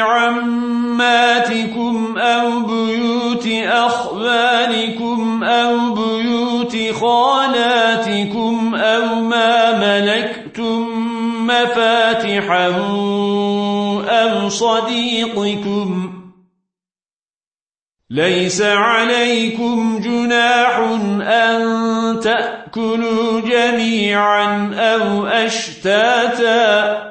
عماتكم أو بيوت أخوانكم أو بيوت خالاتكم أو ما ملكتم مفاتحه أو صديقكم. ليس عليكم جناح أن تأكلوا جميعا أو أشتاتا.